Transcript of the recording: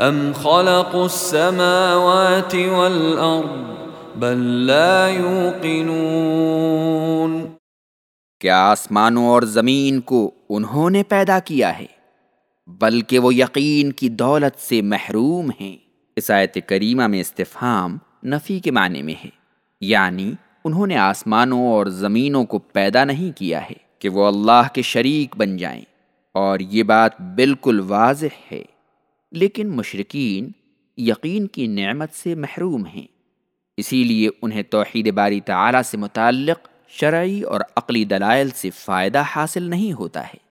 ام خلقوا السماوات والارض بل لا يوقنون کیا آسمانوں اور زمین کو انہوں نے پیدا کیا ہے؟ بلکہ وہ یقین کی دولت سے محروم ہیں۔ اس آیت کریمہ میں استفہام نفی کے معنی میں ہے۔ یعنی انہوں نے آسمانوں اور زمینوں کو پیدا نہیں کیا ہے کہ وہ اللہ کے شریک بن جائیں۔ اور یہ بات بالکل واضح ہے۔ لیکن مشرقین یقین کی نعمت سے محروم ہیں۔ اسی لیے انہیں توحید باری تعالی سے متعلق شرعی اور عقلی دلائل سے فائدہ حاصل نہیں ہوتا ہے۔